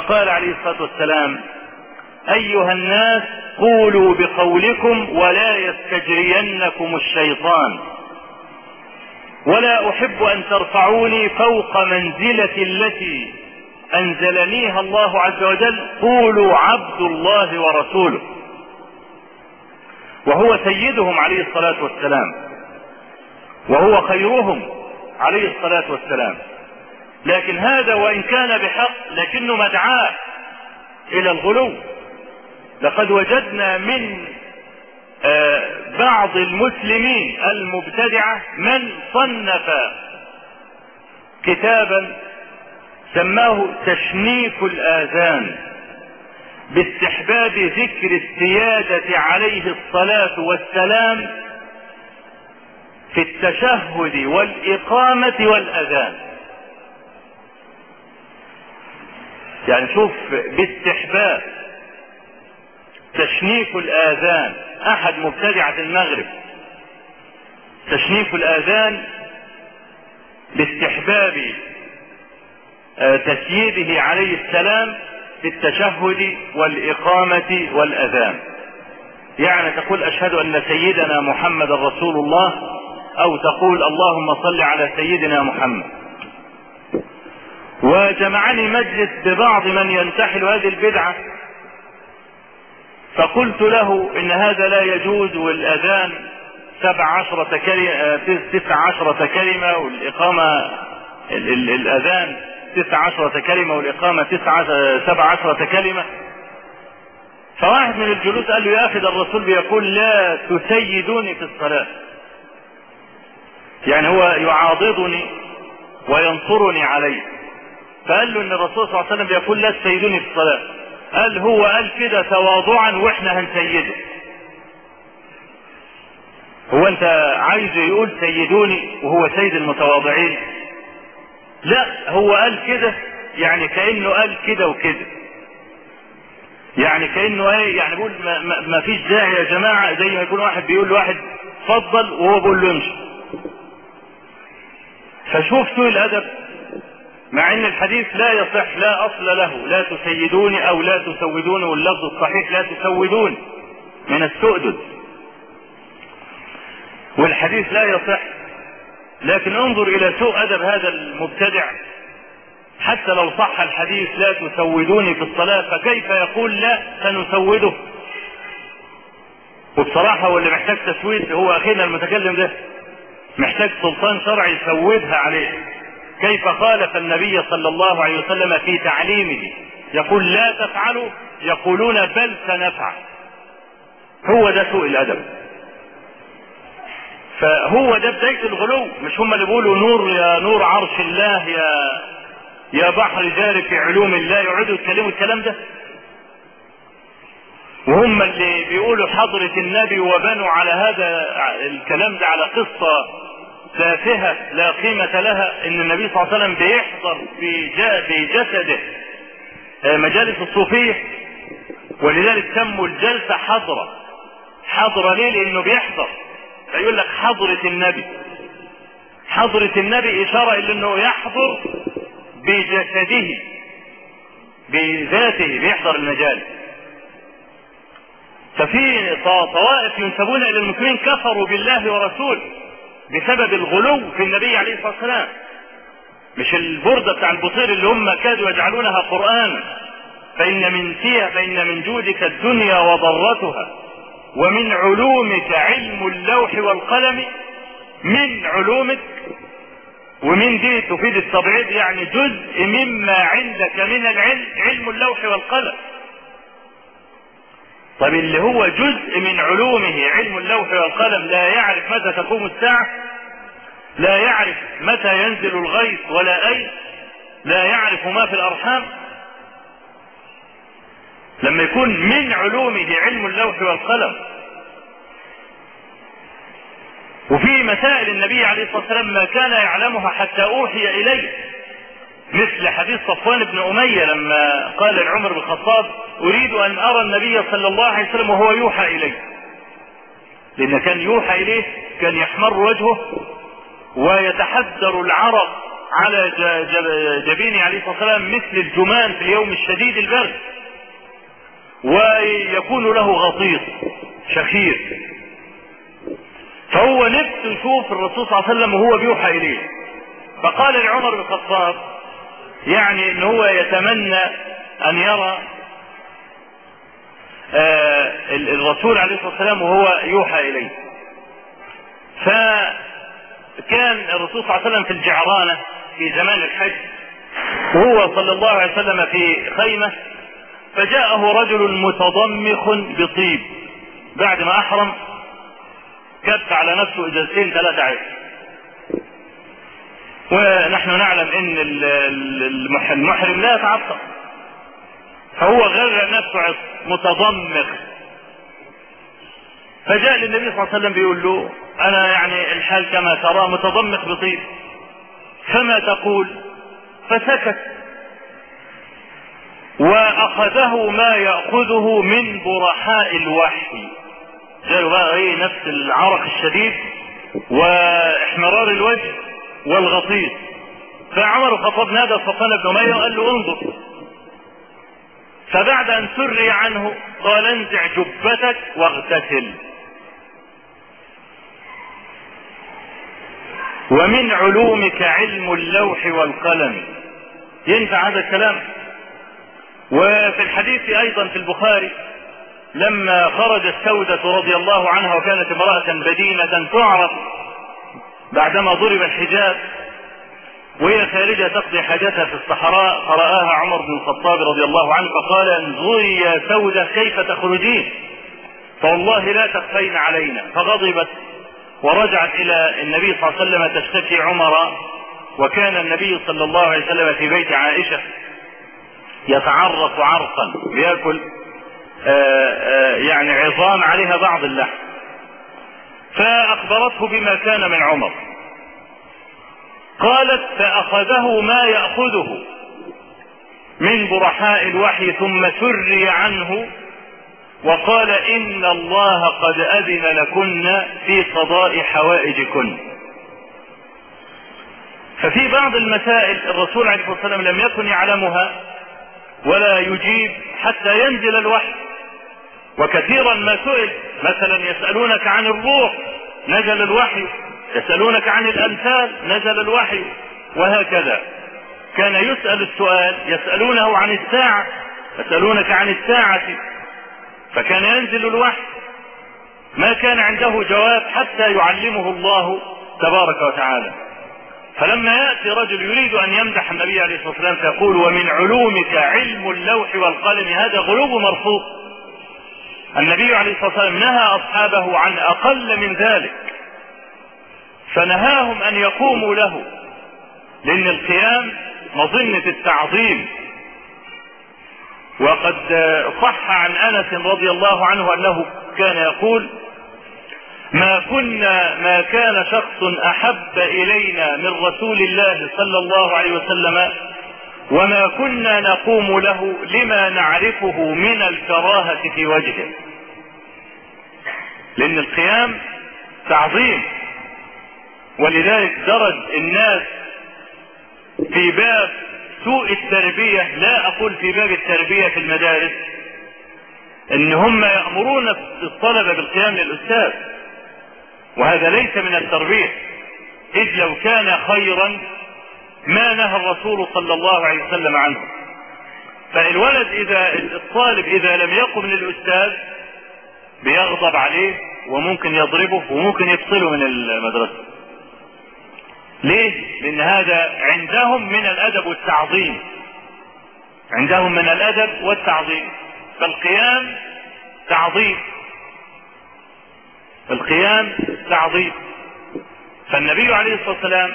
فقال عليه الصلاة والسلام أيها الناس قولوا بقولكم ولا يستجرينكم الشيطان. ولا أحب أن ترفعوني فوق منزلة التي أنزلنيها الله عز وجل قولوا عبد الله ورسوله. وهو سيدهم عليه الصلاة والسلام. وهو خيرهم عليه الصلاة والسلام. لكن هذا وإن كان بحق لكنه مدعاة إلى الغلو. لقد وجدنا من بعض المسلمين المبتدعة من صنف كتابا سماه تشنيف الآذان باستحباب ذكر السيادة عليه الصلاة والسلام في التشهد والإقامة والأذان. يعني شوف باستحباب تشنيف الآذان. أحد مبتدعة المغرب. تشنيف الآذان باستحباب تسييده عليه السلام في التشهد والإقامة والأذان. يعني تقول أشهد أن سيدنا محمد رسول الله أو تقول اللهم صل على سيدنا محمد. وجمعني مجلس ببعض من ينتحل هذه البدعة. فقلت له إن هذا لا يجوز والأذان سبع عشرة كلمة تسع عشرة كلمة والإقامة ال ال الأذان تسع عشرة كلمة والإقامة تسع سبع عشرة كلمة. فواحد من الجلوس قال له يا ده الرسول بيقول لا تسيدوني في الصلاة. يعني هو يعاضدني وينصرني عليه فقال له إن الرسول صلى الله عليه وسلم بيقول لا تسيدوني في الصلاة. قال هو قال كده تواضعا وإحنا هنسيده. هو أنت عايزه يقول سيدوني وهو سيد المتواضعين؟ لا هو قال كده يعني كأنه قال كده وكده. يعني كأنه إيه يعني بيقول ما, ما, ما فيش داعي يا جماعة زي ما يكون واحد بيقول لواحد اتفضل وهو بيقول له امشي. فشوف سوء الأدب. مع إن الحديث لا يصح لا أصل له. لا تسيدوني أو لا تسودوني واللفظ الصحيح لا تسودون. من السؤدد والحديث لا يصح. لكن انظر إلى سوء أدب هذا المبتدع. حتى لو صح الحديث لا تسودوني في الصلاة فكيف يقول لا سنسوده؟ وبصراحة هو اللي محتاج تسويد هو أخينا المتكلم ده محتاج سلطان شرعي يسودها عليه. كيف خالف النبي صلى الله عليه وسلم في تعليمه؟ يقول لا تفعلوا يقولون بل سنفعل. هو ده سوء الأدب. فهو ده بداية الغلو. مش هم اللي بيقولوا نور يا نور عرش الله يا يا بحر جاري في علوم الله يقعدوا يتكلموا الكلام ده؟ وهم اللي بيقولوا حضرة النبي وبنوا على هذا الكلام ده على قصة تافهة لا قيمة لها إن النبي صلى الله عليه وسلم بيحضر في في جسده مجالس الصوفية. ولذلك سموا الجلسة حضرة. حضرة ليه؟ لأنه بيحضر. فيقول لك حضرة النبي. حضرة النبي إشارة إلى أنه يحضر بجسده بذاته بيحضر المجالس ففي طوائف ينسبون إلى المسلمين كفروا بالله ورسوله. بسبب الغلو في النبي عليه الصلاة والسلام. مش البردة بتاع البصير اللي هم كادوا يجعلونها قرآنا فإن من فيها فإن من جودك الدنيا وضرتها. ومن علومك علم اللوح والقلم. من علومك. ومن دي تفيد التبعيض يعني جزء مما عندك من العلم. علم اللوح والقلم. طب اللي هو جزء من علومه علم اللوح والقلم لا يعرف متى تقوم الساعة لا يعرف متى ينزل الغيث ولا أين لا يعرف ما في الأرحام. لما يكون من علومه علم اللوح والقلم. وفي مسائل النبي عليه الصلاة والسلام ما كان يعلمها حتى أوحي إليه. مثل حديث صفوان بن أمية لما قال لعمر بن الخطاب أريد أن أرى النبي صلى الله عليه وسلم وهو يوحى إليه لأن كان يوحى إليه كان يحمر وجهه ويتحذر العرق على جبينه عليه الصلاة والسلام مثل الجمان في اليوم الشديد البرد. ويكون له غطيط شخير. فهو نفسه يشوف الرسول صلى الله عليه وسلم وهو بيوحى إليه. فقال لعمر بن الخطاب يعني ان هو يتمنى أن يرى آه الرسول عليه الصلاة والسلام وهو يوحى إليه. فكان الرسول صلى الله عليه وسلم في الجعرانة في زمان الحج وهو صلى الله عليه وسلم في خيمة فجاءه رجل متضمخ بطيب. بعد ما أحرم كف على نفسه إزازتين ثلاثة عيش. ونحن نعلم إن المحرم لا يتعطل. فهو غرق نفسه متضمخ فجاء للنبي صلى الله عليه وسلم بيقول له أنا يعني الحال كما ترى متضمخ بطيب. فما تقول؟ فسكت. وأخذه ما يأخذه من برحاء الوحي. جاله بقى إيه نفس العرق الشديد وإحمرار الوجه. والغطيس. فعمر الخطاب نادى صفوان بن اميه وقال له انظر. فبعد أن سري عنه قال انزع جبتك واغتسل. ومن علومك علم اللوح والقلم. ينفع هذا الكلام؟ وفي الحديث أيضا في البخاري لما خرجت سودة رضي الله عنها وكانت امرأة بدينة تعرف بعدما ضرب الحجاب وهي خارجة تقضي حاجتها في الصحراء فرآها عمر بن الخطاب رضي الله عنه فقال انظري يا سودة كيف تخرجين؟ فوالله لا تخفين علينا. فغضبت ورجعت إلى النبي صلى الله عليه وسلم تشتكي عمر وكان النبي صلى الله عليه وسلم في بيت عائشة يتعرف عرقا بياكل آآ آآ يعني عظام عليها بعض اللحم. فأخبرته بما كان من عمر. قالت فأخذه ما يأخذه من برحاء الوحي ثم سري عنه وقال إن الله قد أذن لكن في قضاء حوائجكن. ففي بعض المسائل الرسول عليه الصلاة والسلام لم يكن يعلمها ولا يجيب حتى ينزل الوحي. وكثيرا ما سئل مثلا يسألونك عن الروح نزل الوحي. يسألونك عن الأمثال نزل الوحي وهكذا. كان يسأل السؤال يسألونه عن الساعة يسألونك عن الساعة. فكان ينزل الوحي. ما كان عنده جواب حتى يعلمه الله تبارك وتعالى. فلما يأتي رجل يريد أن يمدح النبي عليه الصلاة والسلام فيقول ومن علومك علم اللوح والقلم هذا غلوب مرفوض. النبي عليه الصلاة والسلام نهى أصحابه عن أقل من ذلك فنهاهم أن يقوموا له لأن القيام مظنة التعظيم. وقد صح عن أنس رضي الله عنه أنه كان يقول ما كنا ما كان شخص أحب إلينا من رسول الله صلى الله عليه وسلم وما كنا نقوم له لما نعرفه من الكراهة في وجهه. لأن القيام تعظيم. ولذلك درج الناس في باب سوء التربية لا أقول في باب التربية في المدارس إن هم يأمرون الطلبه بالقيام للأستاذ. وهذا ليس من التربية. إذ لو كان خيرا ما نهى الرسول صلى الله عليه وسلم عنه. فالولد إذا الطالب إذا لم يقم للأستاذ بيغضب عليه وممكن يضربه وممكن يفصله من المدرسة. ليه؟ لأن هذا عندهم من الأدب والتعظيم. عندهم من الأدب والتعظيم. فالقيام تعظيم. القيام تعظيم. فالنبي عليه الصلاة والسلام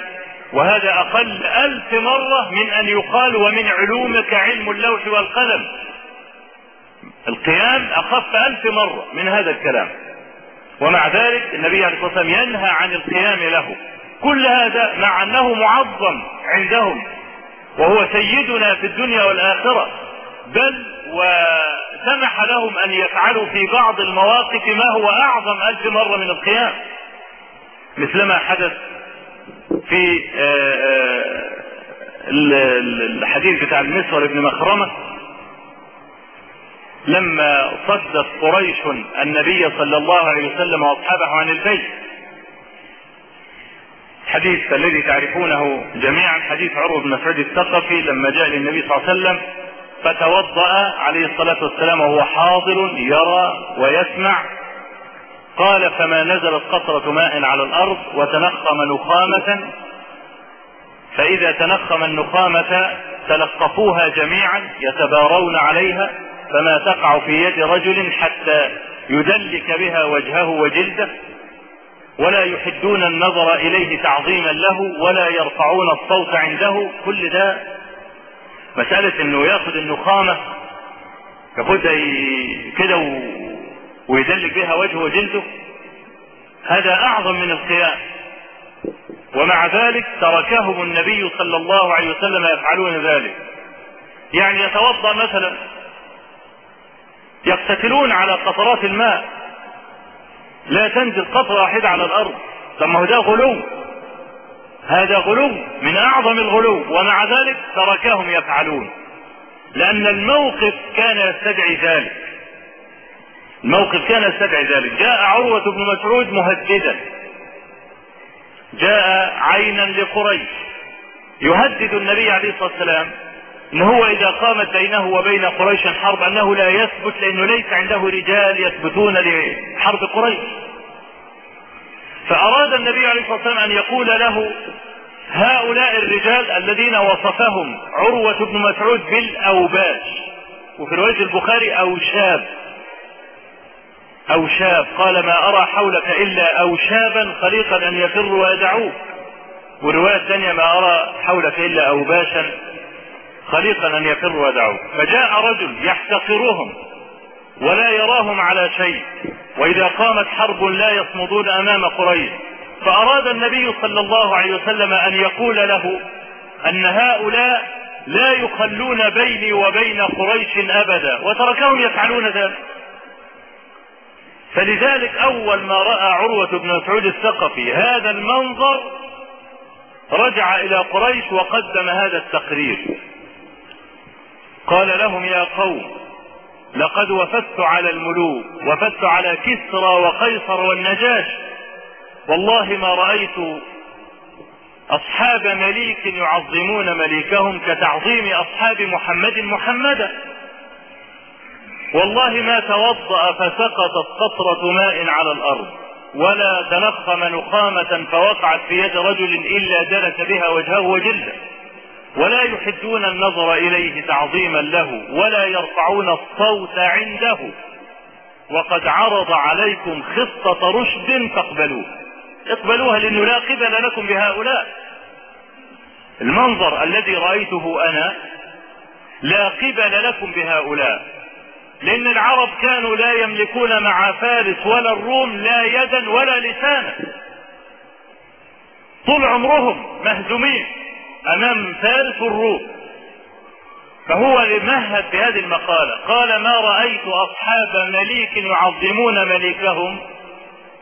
وهذا أقل ألف مرة من أن يقال ومن علومك علم اللوح والقلم. القيام أخف ألف مرة من هذا الكلام. ومع ذلك النبي عليه الصلاة والسلام ينهى عن القيام له. كل هذا مع أنه معظم عندهم. وهو سيدنا في الدنيا والآخرة. بل وسمح لهم أن يفعلوا في بعض المواقف ما هو أعظم ألف مرة من القيام. مثلما حدث في الحديث بتاع المسور بن مخرمة لما صدت قريش النبي صلى الله عليه وسلم وأصحابه عن البيت. حديث الذي تعرفونه جميعا حديث عروة بن مسعود الثقفي لما جاء للنبي صلى الله عليه وسلم فتوضأ عليه الصلاة والسلام وهو حاضر يرى ويسمع قال فما نزلت قطرة ماء على الأرض وتنخم نخامة فإذا تنخم النخامة تلقفوها جميعا يتبارون عليها فما تقع في يد رجل حتى يدلك بها وجهه وجلده ولا يحدون النظر إليه تعظيما له ولا يرفعون الصوت عنده كل ده مسألة إنه ياخد النخامة ياخدها كده. ويدلك بها وجهه وجلده. هذا أعظم من القيام ومع ذلك تركهم النبي صلى الله عليه وسلم يفعلون ذلك. يعني يتوضأ مثلا يقتتلون على قطرات الماء. لا تنزل قطرة واحدة على الأرض. هو ده غلو. هذا غلو من أعظم الغلو. ومع ذلك تركهم يفعلون. لأن الموقف كان يستدعي ذلك. الموقف كان يستدعي ذلك. جاء عروة بن مسعود مهددا. جاء عينا لقريش. يهدد النبي عليه الصلاة والسلام إن هو إذا قامت بينه وبين قريش حرب أنه لا يثبت لأنه ليس عنده رجال يثبتون لحرب قريش. فأراد النبي عليه الصلاة والسلام أن يقول له هؤلاء الرجال الذين وصفهم عروة بن مسعود بالأوباش. وفي رواية البخاري اوشاب قال ما أرى حولك إلا اوشابا خليقا أن يفروا ويدعوك ورواية ثانية ما أرى حولك إلا اوباشا خليقا أن يفروا ويدعوك فجاء رجل يحتقرهم ولا يراهم على شيء وإذا قامت حرب لا يصمدون أمام قريش. فأراد النبي صلى الله عليه وسلم أن يقول له أن هؤلاء لا يخلون بيني وبين قريش ابدا. وتركهم يفعلون ذلك. فلذلك أول ما رأى عروة بن مسعود الثقفي هذا المنظر رجع إلى قريش وقدم هذا التقرير. قال لهم يا قوم لقد وفدت على الملوك وفدت على كسرى وقيصر والنجاش. والله ما رأيت أصحاب مليك يعظمون مليكهم كتعظيم أصحاب محمد محمدا. والله ما توضأ فسقطت قطرة ماء على الأرض ولا تنخم نخامة فوقعت في يد رجل إلا دلك بها وجهه وجلده. ولا يحدون النظر إليه تعظيما له ولا يرفعون الصوت عنده. وقد عرض عليكم خطة رشد فاقبلوها اقبلوها لأنه لا قبل لكم بهؤلاء. المنظر الذي رأيته أنا لا قبل لكم بهؤلاء. لأن العرب كانوا لا يملكون مع فارس ولا الروم لا يدا ولا لسانا. طول عمرهم مهزومين أمام فارس والروم. فهو مهد بهذه المقالة. قال ما رأيت أصحاب مليك يعظمون مليكهم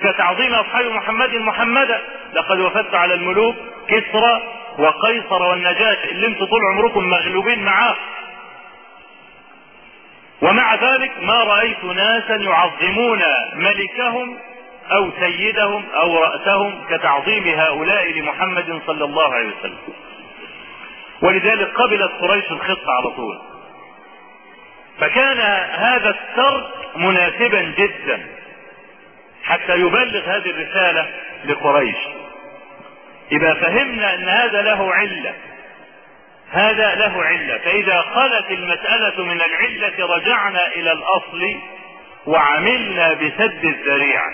كتعظيم أصحاب محمد محمدا لقد وفدت على الملوك كسرى وقيصر والنجاش اللي أنتم طول عمركم مغلوبين معاه. ومع ذلك ما رأيت ناسا يعظمون ملكهم أو سيدهم أو رأسهم كتعظيم هؤلاء لمحمد صلى الله عليه وسلم. ولذلك قبلت قريش الخطة على طول. فكان هذا الترك مناسبا جدا حتى يبلغ هذه الرسالة لقريش. إذا فهمنا أن هذا له علة هذا له علة. فإذا خلت المسألة من العلة رجعنا إلى الأصل وعملنا بسد الذريعة.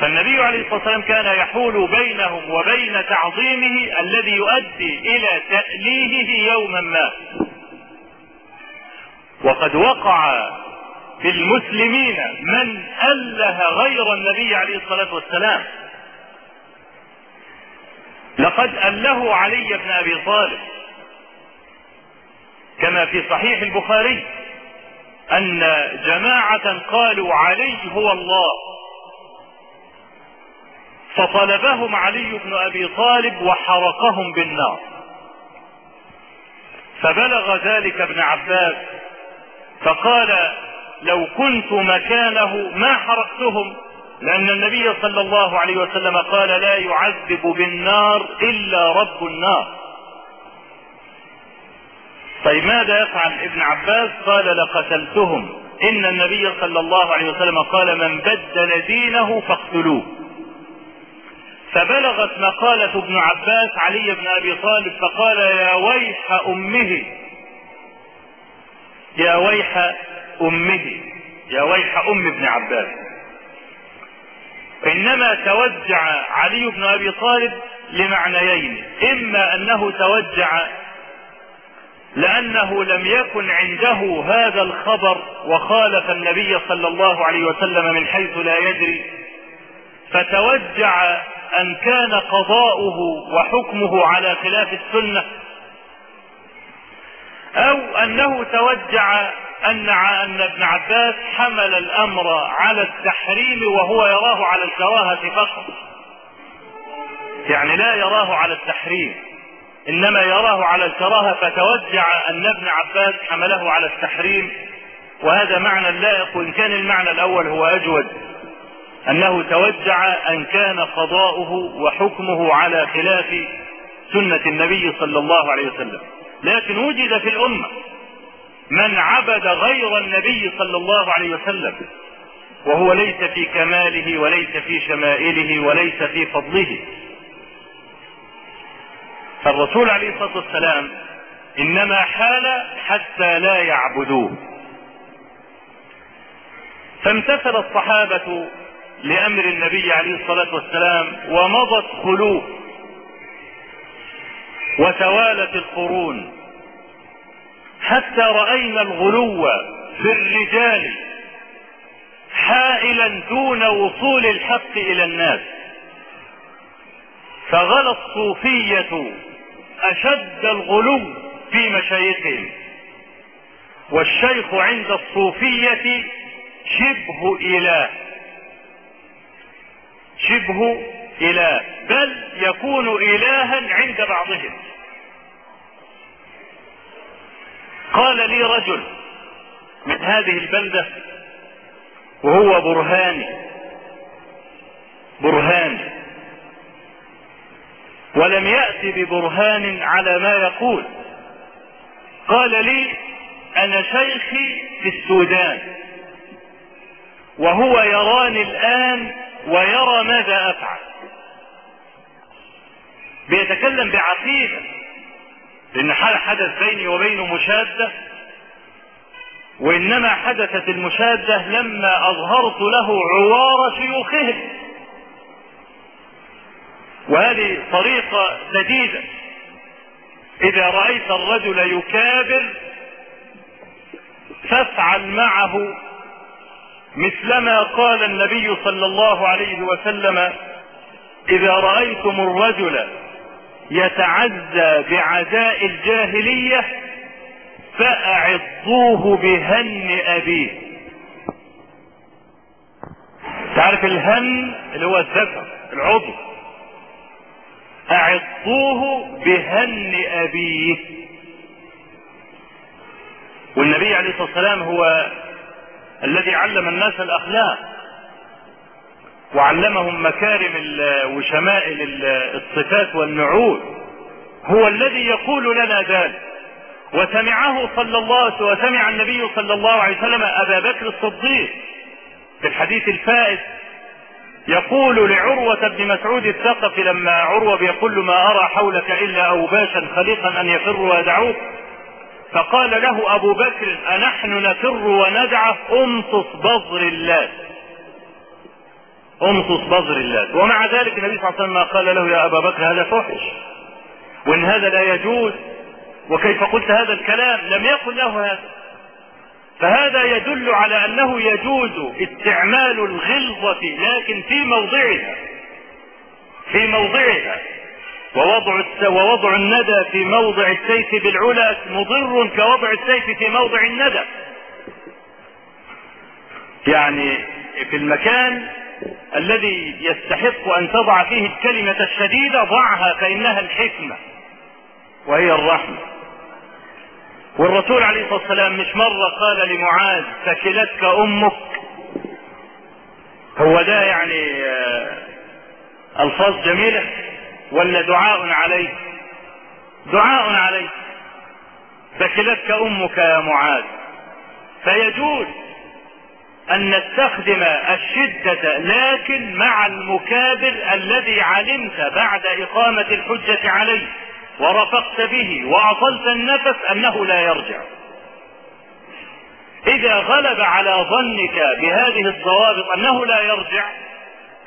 فالنبي عليه الصلاة والسلام كان يحول بينهم وبين تعظيمه الذي يؤدي إلى تأليهه يوما ما. وقد وقع في المسلمين من أله غير النبي عليه الصلاة والسلام. لقد أله علي بن أبي طالب. كما في صحيح البخاري أن جماعة قالوا علي هو الله فطلبهم علي بن أبي طالب وحرقهم بالنار. فبلغ ذلك ابن عباس فقال لو كنت مكانه ما حرقتهم؟ لأن النبي صلى الله عليه وسلم قال لا يعذب بالنار إلا رب النار. طيب ماذا يفعل ابن عباس؟ قال لقتلتهم. إن النبي صلى الله عليه وسلم قال من بدل دينه فاقتلوه. فبلغت مقالة ابن عباس علي بن أبي طالب فقال يا ويح أمه يا ويح أمه يا ويح أم ابن عباس. إنما توجع علي بن أبي طالب لمعنيين إما أنه توجع لأنه لم يكن عنده هذا الخبر وخالف النبي صلى الله عليه وسلم من حيث لا يدري. فتوجع أن كان قضاؤه وحكمه على خلاف السنة. أو أنه توجع أن أن ابن عباس حمل الأمر على التحريم وهو يراه على الكراهة فقط. يعني لا يراه على التحريم. إنما يراه على الكراهة فتوجع أن ابن عباس حمله على التحريم. وهذا معنى لائق وإن كان المعنى الأول هو أجود أنه توجع أن كان قضاؤه وحكمه على خلاف سنة النبي صلى الله عليه وسلم. لكن وجد في الأمة من عبد غير النبي صلى الله عليه وسلم وهو ليس في كماله وليس في شمائله وليس في فضله. فالرسول عليه الصلاة والسلام إنما حال حتى لا يعبدوه. فامتثل الصحابة لأمر النبي عليه الصلاة والسلام ومضت خلوه وتوالت القرون. حتى رأينا الغلو في الرجال حائلا دون وصول الحق إلى الناس. فغلا الصوفية أشد الغلو في مشايخهم. والشيخ عند الصوفية شبه اله شبه اله بل يكون الها عند بعضهم. قال لي رجل من هذه البلدة وهو برهاني برهاني ولم يأتي ببرهان على ما يقول. قال لي أنا شيخي في السودان وهو يراني الآن ويرى ماذا أفعل. بيتكلم بعقيدة لأن حدث بيني وبينه مشادة وإنما حدثت المشادة لما أظهرت له عوار شيوخهم. وهذه طريقة سديدة إذا رأيت الرجل يكابر فافعل معه مثلما قال النبي صلى الله عليه وسلم إذا رأيتم الرجل يتعزى بعزاء الجاهلية فأعضوه بهن أبيه. تعرف الهن اللي هو الذكر العضو. أعضوه بهن أبيه. والنبي عليه الصلاة والسلام هو الذي علم الناس الأخلاق وعلمهم مكارم وشمائل الصفات والنعوت. هو الذي يقول لنا ذلك. وسمعه صلى الله وسمع النبي صلى الله عليه وسلم أبا بكر الصديق في الحديث الفائت يقول لعروة بن مسعود الثقفي لما عروة بيقول له ما أرى حولك إلا أوباشا خليقا أن يفروا ويدعوك فقال له أبو بكر أنحن نفر وندعه أمصص بظر الله. امصص بظر الله. ومع ذلك النبي صلى الله عليه وسلم قال له يا أبا بكر هذا فحش وإن هذا لا يجوز. وكيف قلت هذا الكلام؟ لم يقل له هذا. فهذا يدل على أنه يجوز استعمال الغلظة لكن في موضعها في موضعها. ووضع ووضع الندى في موضع السيف بالعلا مضر كوضع السيف في موضع الندى. يعني في المكان الذي يستحق أن تضع فيه الكلمة الشديدة ضعها فإنها الحكمة وهي الرحمة. والرسول عليه الصلاة والسلام مش مرة قال لمعاذ ثكلتك أمك. هو ده يعني ألفاظ جميلة ولا دعاء عليه؟ دعاء عليه. ثكلتك أمك يا معاذ. فيجوز أن نستخدم الشدة لكن مع المكابر الذي علمت بعد إقامة الحجة عليه. ورفقت به وأطلت النفس أنه لا يرجع. إذا غلب على ظنك بهذه الضوابط أنه لا يرجع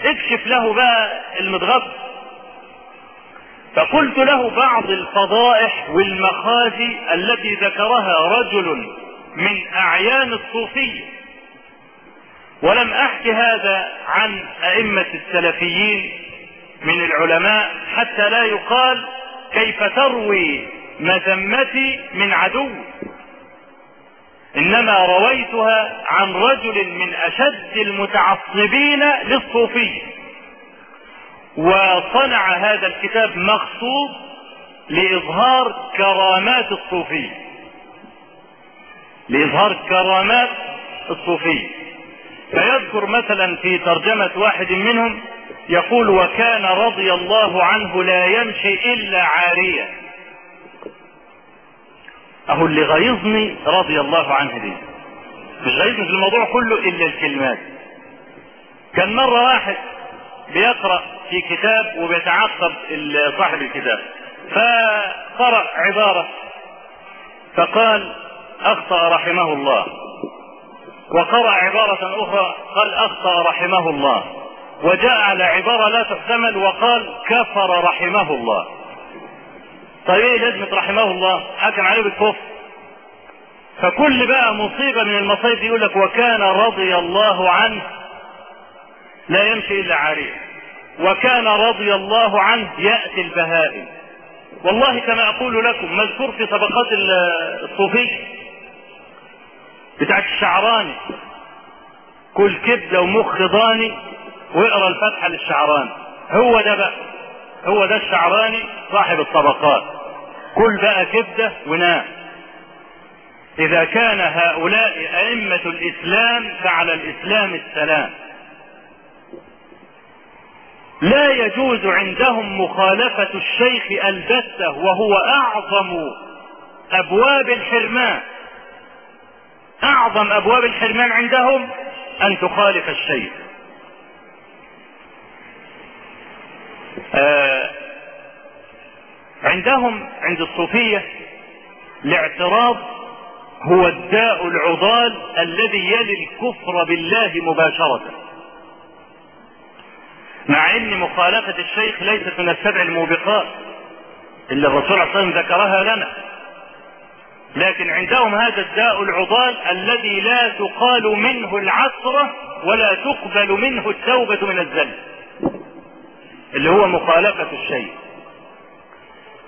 اكشف له بقى المضغط. فقلت له بعض الفضائح والمخازي التي ذكرها رجل من أعيان الصوفية ولم أحك هذا عن أئمة السلفيين من العلماء حتى لا يقال كيف تروي مذمتي من عدو؟ إنما رويتها عن رجل من أشد المتعصبين للصوفيه وصنع هذا الكتاب مخصوص لإظهار كرامات الصوفيه لإظهار كرامات الصوفيه فيذكر مثلا في ترجمة واحد منهم يقول وكان رضي الله عنه لا يمشي إلا عاريا أهو اللي غيظني رضي الله عنه دي. مش غيظني في الموضوع كله إلا الكلمات. كان مرة واحد بيقرأ في كتاب وبيتعقب صاحب الكتاب. فقرأ عبارة. فقال أخطأ رحمه الله. وقرأ عبارة أخرى قال أخطأ رحمه الله. وجاء على عبارة لا تحتمل وقال كفر رحمه الله. طيب إيه لازمة رحمه الله؟ حكم عليه بالكفر. فكل بقى مصيبة من المصايب يقول لك وكان رضي الله عنه لا يمشي إلا عارية وكان رضي الله عنه يأتي البهائم. والله كما أقول لكم مذكور في طبقات الصوفية بتاعت الشعراني. كل كبدة ومخ ضاني واقرا الفتحة للشعراني هو ده بقى. هو ده الشعراني صاحب الطبقات. كل بقى كبدة ونام إذا كان هؤلاء أئمة الإسلام فعلى الإسلام السلام. لا يجوز عندهم مخالفة الشيخ البتة وهو أعظم أبواب الحرمان. أعظم أبواب الحرمان عندهم أن تخالف الشيخ آه عندهم عند الصوفية الاعتراض هو الداء العضال الذي يلي الكفر بالله مباشرة. مع إن مخالفة الشيخ ليست من السبع الموبقات اللي الرسول عليه وسلم ذكرها لنا. لكن عندهم هذا الداء العضال الذي لا تقال منه العثرة ولا تقبل منه التوبة من الذنب. اللي هو مخالفة الشيء.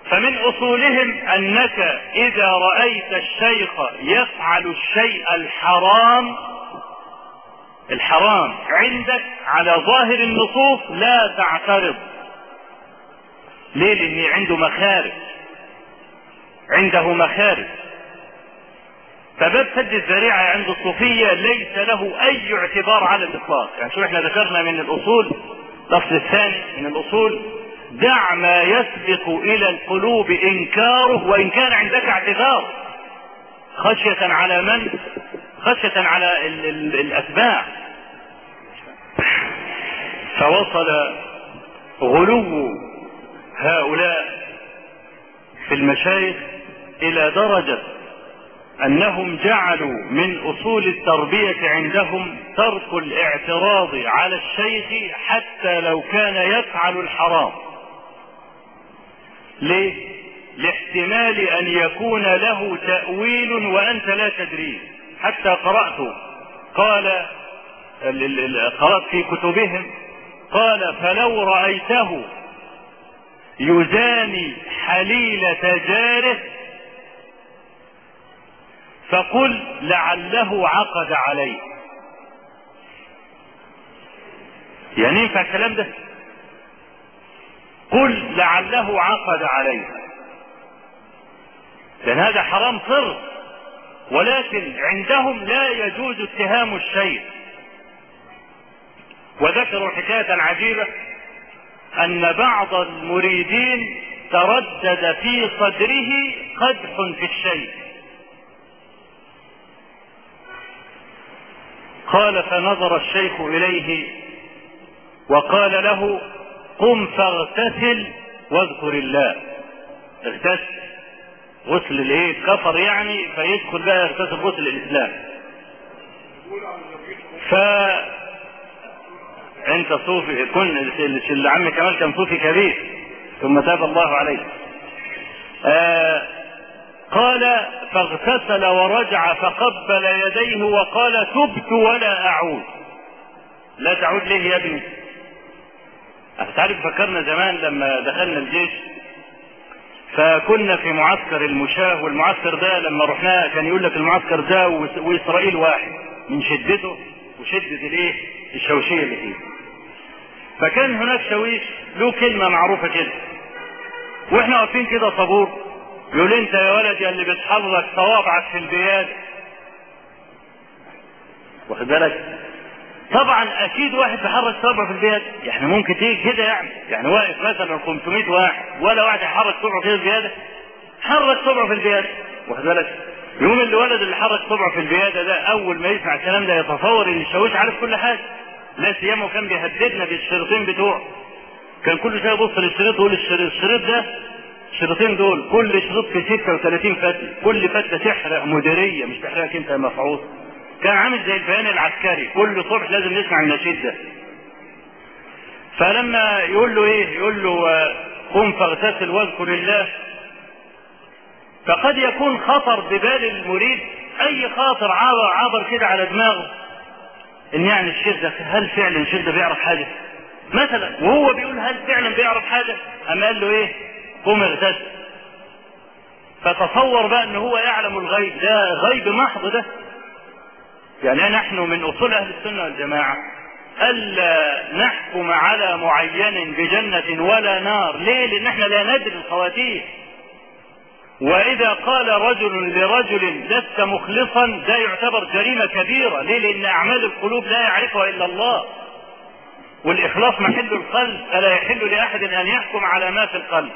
فمن أصولهم أنك إذا رأيت الشيخ يفعل الشيء الحرام الحرام عندك على ظاهر النصوص لا تعترض. ليه؟ لأن عنده مخارج. عنده مخارج. فباب سد الذريعة عند الصوفية ليس له أي اعتبار على الإطلاق، يعني شو إحنا ذكرنا من الأصول الفصل الثاني من الأصول دع ما يسبق إلى القلوب إنكاره وإن كان عندك اعتذار خشية على من؟ خشية على ال ال الأتباع فوصل غلو هؤلاء في المشايخ إلى درجة أنهم جعلوا من أصول التربية عندهم ترك الاعتراض على الشيخ حتى لو كان يفعل الحرام. ليه؟ لاحتمال أن يكون له تأويل وأنت لا تدريه حتى قرأت قال قرأت في كتبهم قال فلو رأيته يزاني حليلة جاره فقل لعله عقد عليه. يعني ينفع الكلام ده؟ قل لعله عقد عليها لأن هذا حرام صر ولكن عندهم لا يجوز اتهام الشيخ وذكروا حكاية عجيبة أن بعض المريدين تردد في صدره قدح في الشيء. قال فنظر الشيخ إليه وقال له قم فاغتسل واذكر الله. اغتسل. غسل الإيه؟ كفر يعني فيدخل بقى يغتسل غسل الإسلام. ف انت صوفي كن اللي عم كمال كان صوفي كبير. ثم تاب الله عليه. آه قال فاغتسل ورجع فقبل يديه وقال تبت ولا أعود. لا تعود ليه يا ابني؟ تعرف فكرنا زمان لما دخلنا الجيش فكنا في معسكر المشاه والمعسكر ده لما رحناه كان يقول لك المعسكر ده وإسرائيل واحد من شدته وشدة الإيه؟ الشوشية اللي فيه. فكان هناك شويش له كلمة معروفة كده وإحنا واقفين كده طابور يقول انت يا ولد يا اللي بتحرك صوابعك في البياد واخد بالك؟ طبعا أكيد واحد بيحرك صبعه في البيد يعني ممكن تيجي كده يعني. يعني واقف مثلا 500 واحد ولا واحد يحرك صبعه كده زياده حرك صبعه في البيد واخد بالك؟ يوم الولد اللي حرك صبعه في البياده ده أول ما يسمع الكلام ده يتصور إن الشاويش عارف كل حاجة. لا سيما وكان بيهددنا بالشريطين بتوعه. كان كل شوية يبص للشريط ويقول الشريط ده الشريطين دول كل شريط في 36 فتله كل فتله تحرق مديرية مش تحرقك انت يا مفعوص. كان عامل زي البيان العسكري كل صبح لازم نسمع النشيد ده فلما يقول له إيه؟ يقول له قم فاغتسل واذكر الله. فقد يكون خطر ببال المريد أي خاطر عابر عابر كده على دماغه إن يعني الشيخ ده هل فعلا الشيخ ده بيعرف حاجة؟ مثلا وهو بيقول هل فعلا بيعرف حاجة؟ أما قال له إيه؟ قم اغتسل. فتصور بقى إن هو يعلم الغيب. ده غيب محض ده. يعني نحن من أصول أهل السنة والجماعة ألا نحكم على معين بجنة ولا نار. ليه؟ لأن إحنا لا ندري الخواتيم. وإذا قال رجل لرجل لست مخلصا ده يعتبر جريمة كبيرة. ليه؟ لأن أعمال القلوب لا يعرفها إلا الله. والإخلاص محل القلب فلا يحل لأحد أن يحكم على ما في القلب.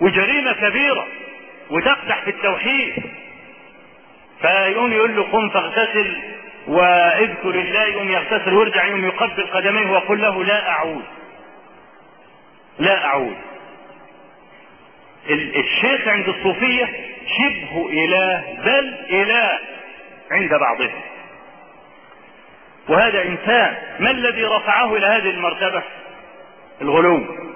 وجريمة كبيرة وتقدح في التوحيد. فيقوم يقول له قم فاغتسل واذكر الله يقوم يغتسل ويرجع يقوم يقبل قدميه ويقول له لا أعود. لا أعود. الشيخ عند الصوفية شبه إله بل إله عند بعضهم. وهذا إنسان ما الذي رفعه إلى هذه المرتبة؟ الغلو.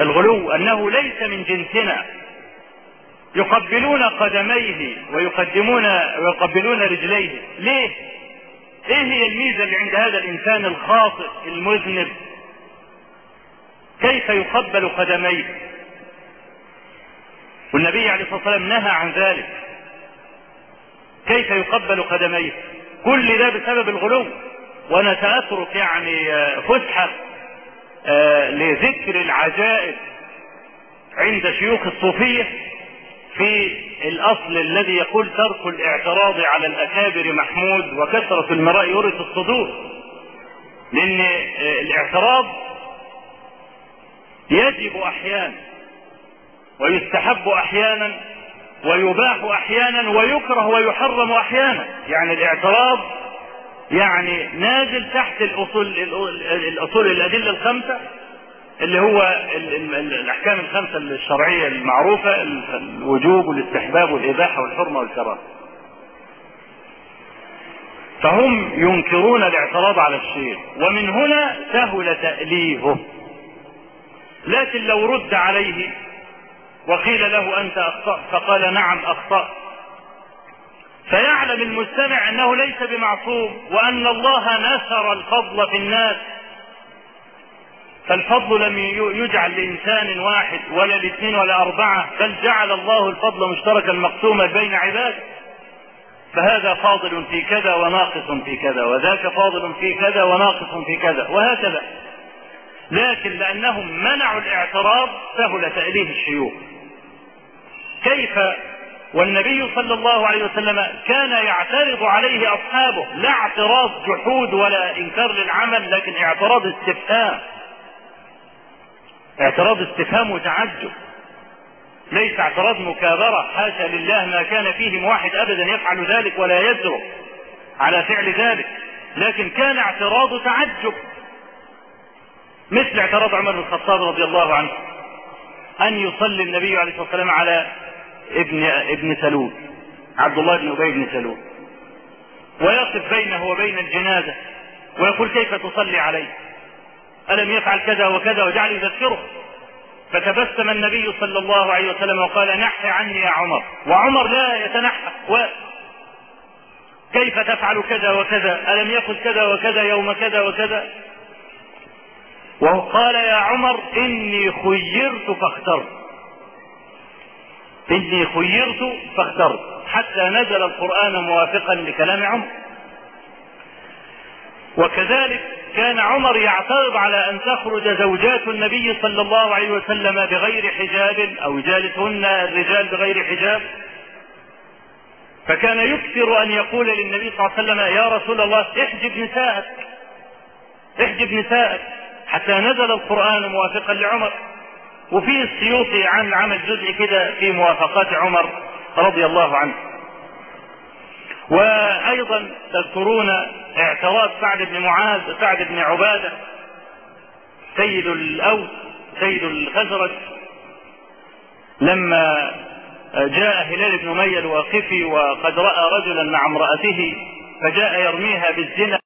الغلو أنه ليس من جنسنا. يقبلون قدميه ويقدمون ويقبلون رجليه. ليه؟ إيه هي الميزة اللي عند هذا الإنسان الخاطئ المذنب؟ كيف يقبل قدميه؟ والنبي عليه الصلاة والسلام نهى عن ذلك. كيف يقبل قدميه؟ كل ده بسبب الغلو. وأنا سأترك يعني فسحة. لذكر العجائب عند شيوخ الصوفية في الأصل الذي يقول ترك الاعتراض على الأكابر محمود وكثرة المراء يورث الصدور لأن الاعتراض يجب أحيانا ويستحب أحيانا ويباح أحيانا ويكره ويحرم أحيانا يعني الاعتراض يعني نازل تحت الأصول الأصول الأدلة الخمسة اللي هو الأحكام الخمسة الشرعية المعروفة الوجوب والاستحباب والإباحة والحرمة والكراهة. فهم ينكرون الاعتراض على الشيء ومن هنا سهل تأليهه. لكن لو رد عليه وقيل له أنت أخطأت فقال نعم أخطأت. فيعلم المستمع أنه ليس بمعصوم وأن الله نشر الفضل في الناس. فالفضل لم يجعل لإنسان واحد ولا لاثنين ولا أربعة بل جعل الله الفضل مشتركا مقسوما بين عباده. فهذا فاضل في كذا وناقص في كذا وذاك فاضل في كذا وناقص في كذا وهكذا. لكن لأنهم منعوا الاعتراض سهل تأليه الشيوخ. كيف والنبي صلى الله عليه وسلم كان يعترض عليه أصحابه لا اعتراض جحود ولا إنكار للعمل لكن اعتراض استفهام. اعتراض استفهام وتعجب. ليس اعتراض مكابرة حاشا لله ما كان فيهم واحد ابدا يفعل ذلك ولا يجرؤ على فعل ذلك لكن كان اعتراض تعجب. مثل اعتراض عمر بن الخطاب رضي الله عنه أن يصلي النبي عليه الصلاة والسلام على ابن ابن سلول عبد الله بن أبي بن سلول. ويقف بينه وبين الجنازة ويقول كيف تصلي عليه؟ ألم يفعل كذا وكذا وجعل يذكره؟ فتبسم النبي صلى الله عليه وسلم وقال نح عني يا عمر. وعمر لا يتنحى كيف تفعل كذا وكذا؟ ألم يقل كذا وكذا يوم كذا وكذا؟ وقال يا عمر إني خيرت فاخترت إني خيرت فاخترت. حتى نزل القرآن موافقا لكلام عمر. وكذلك كان عمر يعترض على أن تخرج زوجات النبي صلى الله عليه وسلم بغير حجاب أو يجالسهن الرجال بغير حجاب. فكان يكثر أن يقول للنبي صلى الله عليه وسلم يا رسول الله احجب نساءك احجب نساءك. حتى نزل القرآن موافقا لعمر. وفي السيوطي عن عمل جزء كده في موافقات عمر رضي الله عنه. وأيضا تذكرون اعتراض سعد بن معاذ سعد بن عبادة سيد الأوس سيد الخزرج لما جاء هلال بن اميه الواقفي وقد رأى رجلا مع امرأته فجاء يرميها بالزنا.